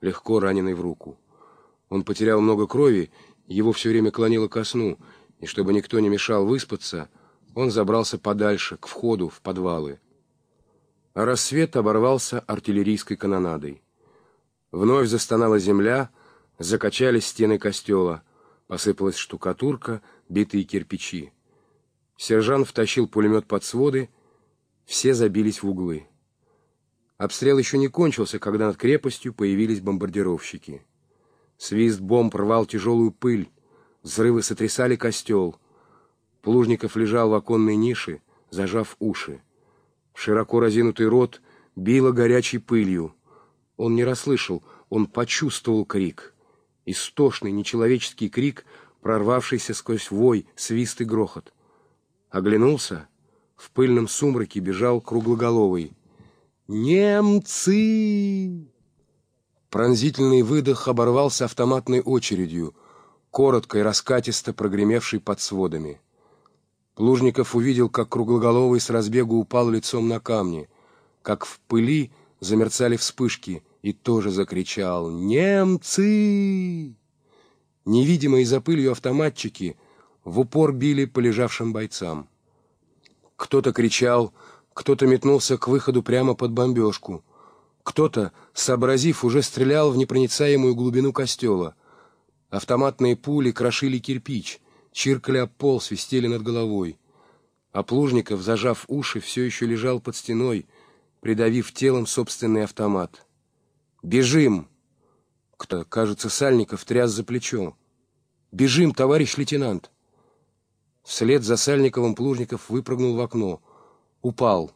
легко раненый в руку. Он потерял много крови, его все время клонило ко сну, и чтобы никто не мешал выспаться, он забрался подальше, к входу в подвалы. А рассвет оборвался артиллерийской канонадой. Вновь застонала земля, закачались стены костела, посыпалась штукатурка, битые кирпичи. Сержант втащил пулемет под своды, все забились в углы. Обстрел еще не кончился, когда над крепостью появились бомбардировщики. Свист бомб рвал тяжелую пыль, взрывы сотрясали костел. Плужников лежал в оконной нише, зажав уши. Широко разинутый рот било горячей пылью. Он не расслышал, он почувствовал крик. Истошный, нечеловеческий крик, прорвавшийся сквозь вой, свист и грохот. Оглянулся. В пыльном сумраке бежал круглоголовый. «Немцы!» Пронзительный выдох оборвался автоматной очередью, коротко и раскатисто прогремевшей под сводами. Плужников увидел, как круглоголовый с разбегу упал лицом на камни, как в пыли замерцали вспышки, и тоже закричал «Немцы!». Невидимые за пылью автоматчики в упор били по лежавшим бойцам. Кто-то кричал, кто-то метнулся к выходу прямо под бомбежку — кто-то, сообразив, уже стрелял в непроницаемую глубину костела. Автоматные пули крошили кирпич, чиркали об пол, свистели над головой. А Плужников, зажав уши, все еще лежал под стеной, придавив телом собственный автомат. «Бежим!» Кто, кажется, Сальников тряс за плечо. «Бежим, товарищ лейтенант!» Вслед за Сальниковым Плужников выпрыгнул в окно. Упал.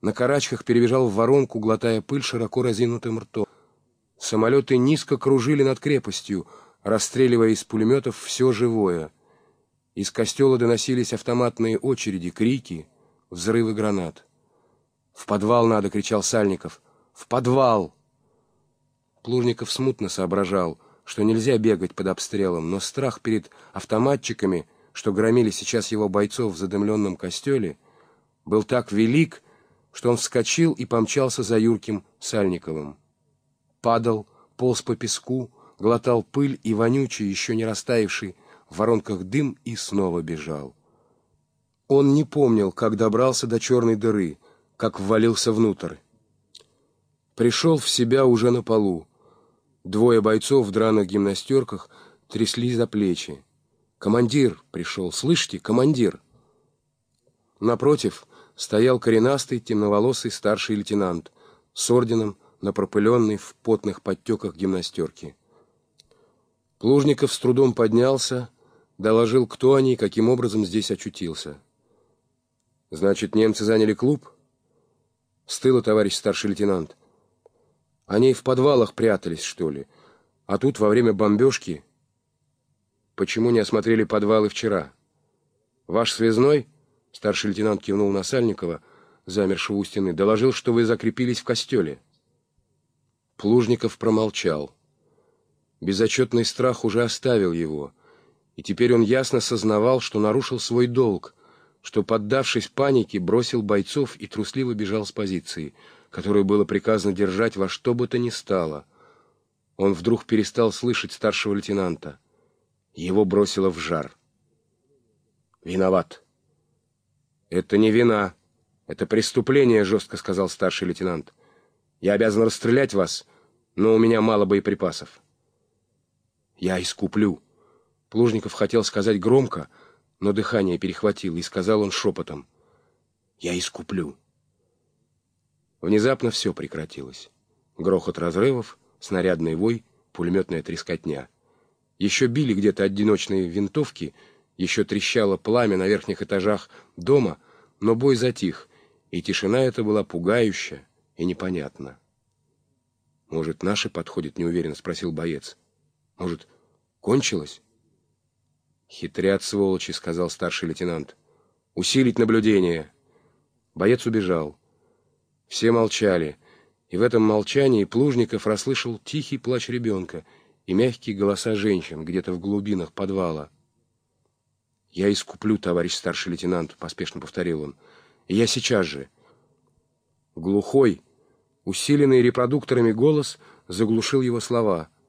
На карачках перебежал в воронку, глотая пыль широко разинутым ртом. Самолеты низко кружили над крепостью, расстреливая из пулеметов все живое. Из костела доносились автоматные очереди, крики, взрывы гранат. «В подвал надо!» — кричал Сальников. «В подвал!» Плужников смутно соображал, что нельзя бегать под обстрелом, но страх перед автоматчиками, что громили сейчас его бойцов в задымленном костеле, был так велик, что он вскочил и помчался за Юрким Сальниковым. Падал, полз по песку, глотал пыль и вонючий, еще не растаявший, в воронках дым и снова бежал. Он не помнил, как добрался до черной дыры, как ввалился внутрь. Пришел в себя уже на полу. Двое бойцов в драных гимнастерках трясли за плечи. «Командир пришел, слышите, командир!» Напротив, стоял коренастый, темноволосый старший лейтенант с орденом на пропыленной в потных подтеках гимнастерки. Плужников с трудом поднялся, доложил, кто они и каким образом здесь очутился. «Значит, немцы заняли клуб?» «С тыла, товарищ старший лейтенант. Они в подвалах прятались, что ли? А тут во время бомбежки...» «Почему не осмотрели подвалы вчера? Ваш связной...» Старший лейтенант кивнул на Сальникова, замершего у стены. «Доложил, что вы закрепились в костеле». Плужников промолчал. Безотчетный страх уже оставил его, и теперь он ясно сознавал, что нарушил свой долг, что, поддавшись панике, бросил бойцов и трусливо бежал с позиции, которую было приказано держать во что бы то ни стало. Он вдруг перестал слышать старшего лейтенанта. Его бросило в жар. «Виноват», «Это не вина. Это преступление», — жестко сказал старший лейтенант. «Я обязан расстрелять вас, но у меня мало боеприпасов». «Я искуплю». Плужников хотел сказать громко, но дыхание перехватило, и сказал он шепотом. «Я искуплю». Внезапно все прекратилось. Грохот разрывов, снарядный вой, пулеметная трескотня. Еще били где-то одиночные винтовки — еще трещало пламя на верхних этажах дома, но бой затих, и тишина эта была пугающая и непонятна. «Может, наши подходят?» — неуверенно спросил боец. «Может, кончилось?» «Хитрят, сволочи», — сказал старший лейтенант. «Усилить наблюдение». Боец убежал. Все молчали, и в этом молчании Плужников расслышал тихий плач ребенка и мягкие голоса женщин где-то в глубинах подвала. «Я искуплю, товарищ старший лейтенант», — поспешно повторил он. «Я сейчас же». Глухой, усиленный репродукторами голос заглушил его слова —